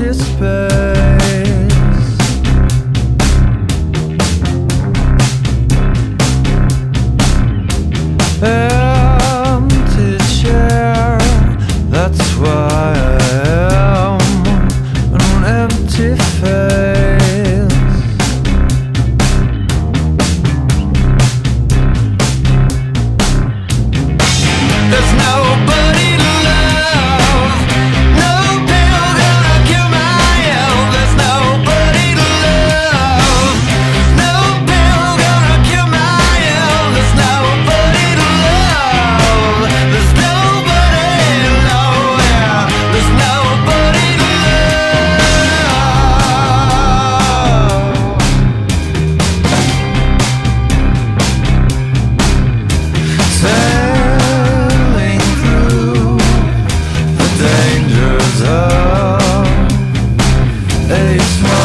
anticipate É isso.